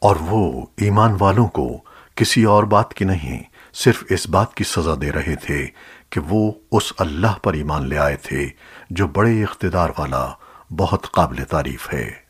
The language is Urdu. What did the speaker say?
اور وہ ایمان والوں کو کسی اور بات کی نہیں، صرف اس بات کی سزا دے رہے تھے کہ وہ اس اللہ پر ایمان لے آئے تھے جو بڑے اقتدار والا، بہت قابل تعریف ہے۔